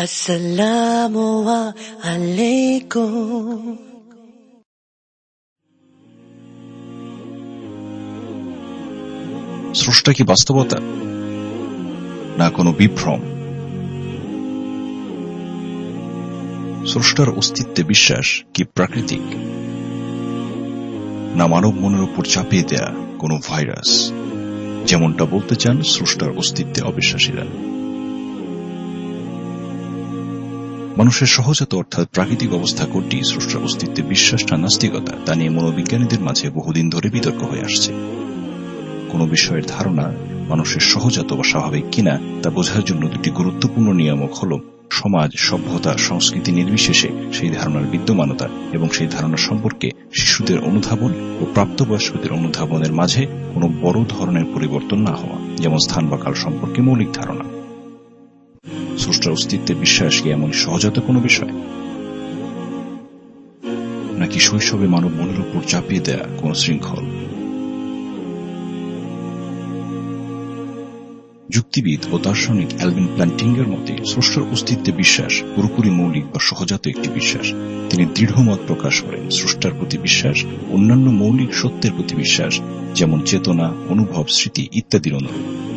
আসসালামু স্রষ্টা কি বাস্তবতা? না কোনো বিভ্রম? স্রষ্টার অস্তিত্বে বিশ্বাস কি প্রাকৃতিক? না মানব মনের উপর চাপিয়ে দেয়া কোনো ভাইরাস? যেমনটা বলতে চান স্রষ্টার অস্তিত্বে অবিশ্বাসীরা। মানুষের সহজাত অর্থাৎ প্রাকৃতিক অবস্থা কোনটি স্রষ্টার অস্তিত্বে বিশ্বাস না নাস্তিকতা, তা নিয়ে মনোবিজ্ঞানীদের মাঝে বহুদিন ধরে বিতর্ক হয়ে আসছে। কোন বিষয়ের ধারণা মানুষের সহজাত বা স্বাভাবিক কিনা, তা বোঝার জন্য দুটি গুরুত্বপূর্ণ নিয়ামক হল সমাজ, সভ্যতা, সংস্কৃতি নির্বিশেষে সেই ধারণার বিদ্যমানতা এবং সেই ধারণা সম্পর্কে শিশুদের অনুধাবন ও প্রাপ্তবয়স্কদের অনুধাবনের মাঝে কোনো বড় ধরনের পরিবর্তন না হওয়া, যেমন স্থান বা কাল সম্পর্কে মৌলিক ধারণা। স্রষ্টার অস্তিত্বে বিশ্বাস কি এমন সহজাত কোনো বিষয়? নাকি শৈশবে মানব মনের উপর চাপিয়ে দেয়া কোন শৃঙ্খল? যুক্তিবিদ ও দার্শনিক অ্যালভিন প্ল্যান্টিঙ্গের মতে, স্রষ্টার অস্তিত্বে বিশ্বাস পুরোপুরি মৌলিক বা সহজাত একটি বিশ্বাস। তিনি দৃঢ় মত প্রকাশ করেন, স্রষ্টার প্রতি বিশ্বাস, অন্যান্য মৌলিক সত্যের প্রতি বিশ্বাস, যেমন চেতনা, অনুভব, স্মৃতি ইত্যাদির অনুরূপ।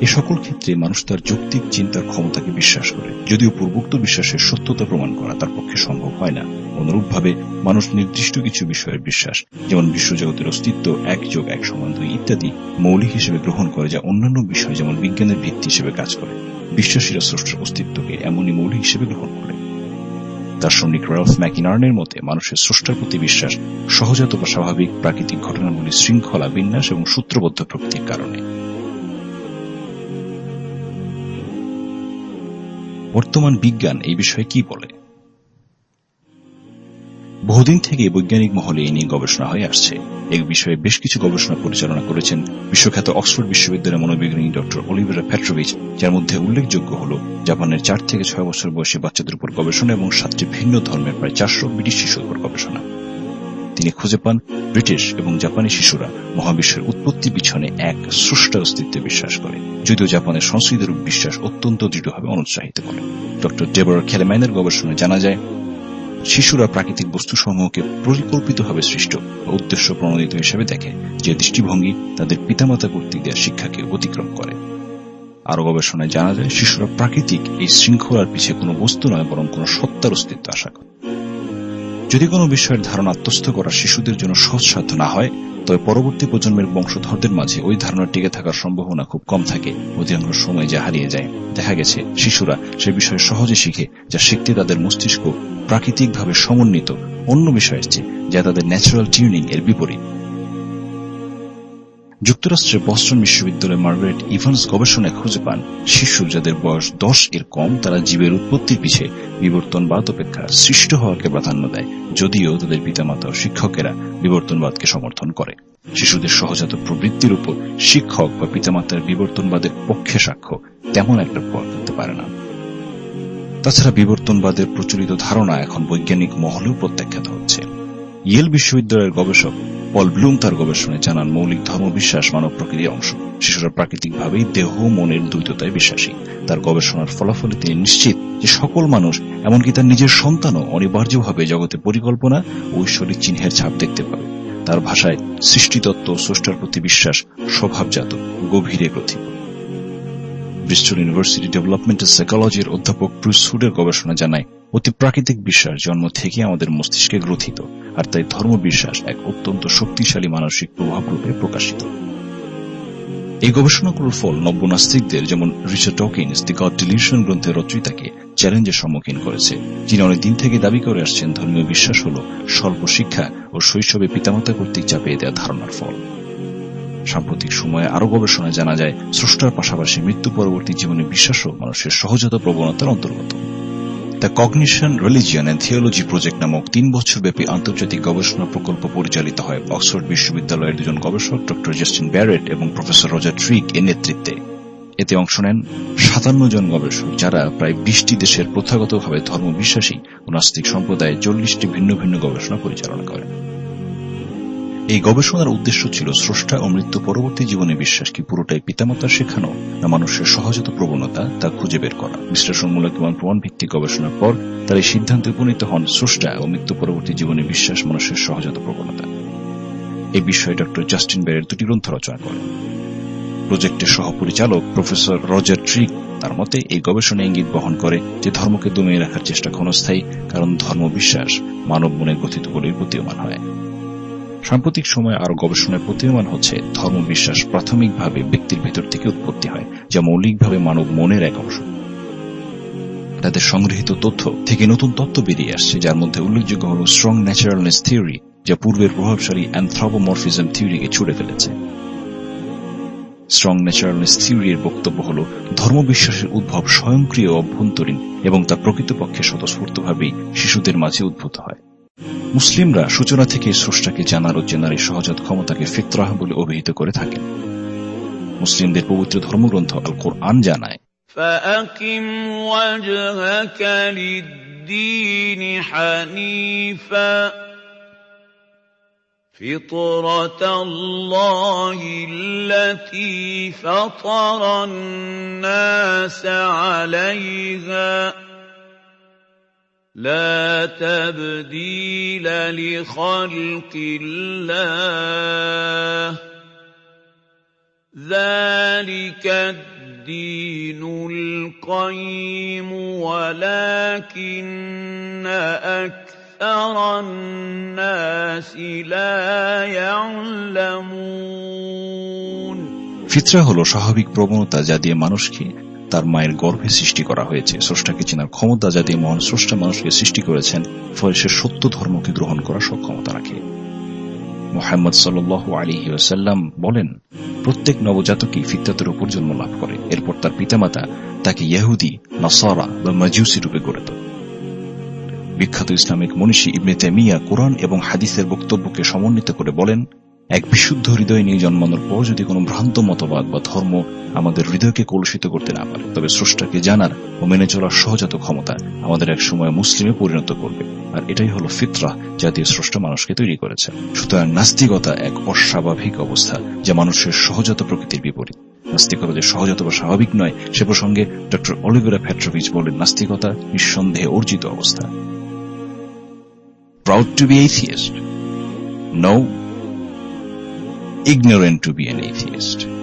এ সকল ক্ষেত্রে মানুষ তার যৌক্তিক চিন্তার ক্ষমতাকে বিশ্বাস করে। যদিও পূর্বোক্ত বিশ্বাসের সত্যতা প্রমাণ করা তার পক্ষে সম্ভব হয় না। অনুরূপভাবে, মানুষ নির্দিষ্ট কিছু বিষয়ের বিশ্বাস, যেমন বিশ্বজগতের অস্তিত্ব এক যোগ এক সমান দুই ইত্যাদি মৌলিক হিসেবে গ্রহণ করে যা অন্যান্য বিষয়, যেমন বিজ্ঞানের ভিত্তি হিসেবে কাজ করে। বিশ্বাসীরা স্রষ্টার অস্তিত্বকে এমনই মৌলিক হিসেবে গ্রহণ করে। দার্শনিক রালফ ম্যাকিনার্নের মতে, মানুষের স্রষ্টার প্রতি বিশ্বাস সহজাত বা স্বাভাবিক প্রাকৃতিক ঘটনাগুলির শৃঙ্খলা, বিন্যাস এবং সূত্রবদ্ধ প্রকৃতির কারণে। বর্তমান বিজ্ঞান এই বিষয়ে কি বলে? বহুদিন থেকে বৈজ্ঞানিক মহলে এ নিয়ে গবেষণা হয়ে আসছে। এই বিষয়ে বেশ কিছু গবেষণা পরিচালনা করেছেন বিশ্বখ্যাত অক্সফোর্ড বিশ্ববিদ্যালয়ের মনোবিজ্ঞানী ডক্টর অলিভেরা ফ্যাট্রোভিচ যার মধ্যে উল্লেখযোগ্য হল জাপানের চার থেকে ছয় বছর বয়সী বাচ্চাদের উপর গবেষণা এবং সাতটি ভিন্ন ধর্মের প্রায় চারশো ব্রিটিশ শিশুর উপর গবেষণা। তিনি খুঁজে পান ব্রিটিশ এবং জাপানি শিশুরা মহাবিশ্বের উৎপত্তি পিছনে এক স্রষ্টা অস্তিত্বে বিশ্বাস করে, যদিও জাপানের সংস্কৃতির বিশ্বাস অত্যন্ত দৃঢ়ভাবে অনুৎসাহিত করে। ডক্টর ডেবর খেলেমাইনের গবেষণায় জানা যায়, শিশুরা প্রাকৃতিক বস্তুসমূহকে পরিকল্পিতভাবে সৃষ্ট উদ্দেশ্য প্রণোদিত হিসেবে দেখে, যে দৃষ্টিভঙ্গি তাদের পিতামাতা কর্তৃক দেওয়া শিক্ষাকে অতিক্রম করে। আরও গবেষণায় জানা যায়, শিশুরা প্রাকৃতিক এই শৃঙ্খলার পিছিয়ে কোনো বস্তু নয়, বরং কোনো সত্তার অস্তিত্ব আশা করে। যদি কোনো বিষয়ের ধারণা আত্মস্থ করা শিশুদের জন্য সহজসাধ্য না হয়, তবে পরবর্তী প্রজন্মের বংশধরদের মাঝে ওই ধারণা টিকে থাকার সম্ভাবনা খুব কম থাকে অধিকাংশ সময় যা হারিয়ে যায়। দেখা গেছে, শিশুরা সে বিষয়ে সহজে শিখে, যা শিখতে তাদের মস্তিষ্ক প্রাকৃতিকভাবে সমন্বিত অন্য বিষয়ের চেয়ে যা তাদের ন্যাচারাল টিউনিং এর বিপরীত। যুক্তরাষ্ট্রের বস্টন বিশ্ববিদ্যালয়ের মার্গারেট ইভান্স গবেষণায় খুঁজে পান শিশু যাদের বয়স দশ এর কম, তারা জীবের উৎপত্তির পিছিয়ে বিবর্তনবাদ অপেক্ষা সৃষ্ট হওয়াকে প্রাধান্য দেয়, যদিও তাদের পিতামাতা ও শিক্ষকেরা বিবর্তনবাদকে সমর্থন করে। শিশুদের সহজাত প্রবৃত্তির উপর শিক্ষক বা পিতামাতার বিবর্তনবাদের পক্ষে সাক্ষ্য তেমন একটা প্রভাব ফেলতে পারে না। তাছাড়া বিবর্তনবাদের প্রচলিত ধারণা এখন বৈজ্ঞানিক মহলেও প্রত্যাখ্যাত হচ্ছে। ইয়েল বিশ্ববিদ্যালয়ের গবেষক পল ব্লুম তার গবেষণায় জানান, মৌলিক ধর্মবিশ্বাস মানব প্রকৃতির অংশ। শিশুরা প্রাকৃতিকভাবেই দেহ, মনের দ্বৈততায় বিশ্বাসী। তার গবেষণার ফলাফলে তিনি নিশ্চিত যে সকল মানুষ, এমনকি তার নিজের সন্তানও অনিবার্যভাবে জগতে পরিকল্পনা ও ঐশ্বরিক চিহ্নের ছাপ দেখতে পাবে। তার ভাষায়, সৃষ্টিতত্ত্ব স্রষ্টার প্রতি বিশ্বাস স্বভাবজাত গভীরে গ্রথিত ব্রিস্টল ইউনিভার্সিটি ডেভেলপমেন্টাল সাইকোলজির অধ্যাপক ব্রুস হুডের গবেষণা জানায়, অতি প্রাকৃতিক বিশ্বাস জন্ম থেকে আমাদের মস্তিষ্কে গ্রথিত। আর তাই ধর্মবিশ্বাস এক অত্যন্ত শক্তিশালী মানসিক প্রভাব রূপে প্রকাশিত। এই গবেষণাগুলোর ফল নব্য নাস্তিকদের যেমন Richard Dawkins the God delusion গ্রন্থের রচয়িতাকে চ্যালেঞ্জের সম্মুখীন করেছে, যিনি অনেকদিন থেকে দাবি করে আসছেন ধর্মীয় বিশ্বাস হল স্বল্প শিক্ষা ও শৈশবে পিতামাতা কর্তৃক চাপিয়ে দেওয়া ধারণার ফল। সাম্প্রতিক সময়ে আরও গবেষণায় জানা যায়, স্রষ্টার পাশাপাশি মৃত্যু পরবর্তী জীবনে বিশ্বাসও মানুষের সহজাত প্রবণতার অন্তর্গত। The cognition, religion and theology project নামক তিন বছরব্যাপী আন্তর্জাতিক গবেষণা প্রকল্প পরিচালিত হয় অক্সফোর্ড বিশ্ববিদ্যালয়ের দুজন গবেষক, ডক্টর জাস্টিন ব্যারেট এবং প্রফেসর রজার ট্রিক এর নেতৃত্বে। এতে অংশ নেন সাতান্ন জন গবেষক, যারা প্রায় বিশটি দেশের প্রথাগতভাবে ধর্মবিশ্বাসী ও নাস্তিক সম্প্রদায়ে চল্লিশটি ভিন্ন ভিন্ন গবেষণা পরিচালনা করেন। এই গবেষণার উদ্দেশ্য ছিল স্রষ্টা ও মৃত্যু পরবর্তী জীবনে বিশ্বাস কি পুরোটাই পিতামাতার শেখানো, না মানুষের সহজাত প্রবণতা তা খুঁজে বের করা? বিশ্লেষণমূলক এবং প্রমাণ ভিত্তিক গবেষণার পর তার এই সিদ্ধান্তে উপনীত হন স্রষ্টা ও মৃত্যু পরবর্তী জীবনে বিশ্বাস মানুষের সহজাত প্রবণতা। এই বিষয়ে ডক্টর জাস্টিন বেরের দুটি গ্রন্থ রচনা করেন। প্রজেক্টের সহপরিচালক প্রফেসর রজার ট্রিক তার মতে এই গবেষণা ইঙ্গিত বহন করে যে ধর্মকে দমিয়ে রাখার চেষ্টা ক্ষণস্থায়ী, কারণ ধর্ম বিশ্বাস মানব মনে গঠিত বলেই প্রতীয়মান হয়। সাম্প্রতিক সময়ে আরও গবেষণায় প্রতীয়মান হচ্ছে, ধর্ম বিশ্বাস প্রাথমিকভাবে ব্যক্তির ভেতর থেকে উৎপত্তি হয়, যা মৌলিকভাবে মানব মনের এক অংশ। তাদের সংগৃহীত তথ্য থেকে নতুন তত্ত্ব বেরিয়ে আসছে, যার মধ্যে উল্লেখযোগ্য হল স্ট্রং ন্যাচারালনেস থিওরি যা পূর্বের প্রভাবশালী অ্যান্থ্রোপোমরফিজম থিওরিকে ছুড়ে ফেলেছে। স্ট্রং ন্যাচারালনেস থিওরির বক্তব্য হল ধর্মবিশ্বাসের উদ্ভব স্বয়ংক্রিয় অভ্যন্তরীণ এবং তা প্রকৃতপক্ষে স্বতঃস্ফূর্তভাবেই শিশুদের মাঝে উদ্ভূত হয়। মুসলিমরা সূচনা থেকে স্রষ্টাকে জানার ও চেনার এই সহজাত ক্ষমতাকে ফিত্রাহ বলে অভিহিত করে থাকেন মুসলিমদের পবিত্র ধর্মগ্রন্থ আল কোরআন জানায় فأقم وجهك للدين حنيفا فطرة الله التي فطر الناس عليها لا تبديل لخلق الله ذلك الدين القيم ولكن أكثر الناس لا يعلمون ফিতরা হল স্বাভাবিক প্রবণতা যা দিয়ে মানুষকে তার মায়ের গর্ভে সৃষ্টি করা হয়েছে। স্রষ্টাকে চেনার ক্ষমতা যা দিয়ে মহান স্রষ্টা মানুষকে সৃষ্টি করেছেন, ফলে সে সত্য ধর্মকে গ্রহণ করার সক্ষমতা রাখে। মোহাম্মদ সাল আলী ওসাল্লাম বলেন, প্রত্যেক নবজাতকই ফিতরাতের উপর জন্ম লাভ করে। এরপর তার পিতামাতা তাকে ইয়াহুদি নাসারা বা মাজুসি রূপে গড়ে তোলে। বিখ্যাত ইসলামিক মনীষী ইবনে তেমিয়া কোরআন এবং হাদিসের বক্তব্যকে সমন্বিত করে বলেন এক বিশুদ্ধ হৃদয় নিয়ে জন্মানোর পর যদি কোনো ভ্রান্ত মতবাদ বা ধর্ম আমাদের হৃদয়কে কলুষিত করতে না পারে, তবে স্রষ্টাকে জানার ও মেনে চলার সহজাত ক্ষমতা আমাদের এক সময় মুসলিমে পরিণত করবে আর এটাই হলো ফিতরা জাতীয় স্রষ্টা মানুষকে তৈরি করেছে সুতরাং নাস্তিকতা এক অস্বাভাবিক অবস্থা যা মানুষের সহজাত প্রকৃতির বিপরীত নাস্তিকতা যে সহজাত বা স্বাভাবিক নয়, সে প্রসঙ্গে ডক্টর অলিভেরা ফ্যাট্রোভিচ বলেন, নাস্তিকতা নিঃসন্দেহে অর্জিত অবস্থা proud to be atheist? No. Ignorant to be an atheist.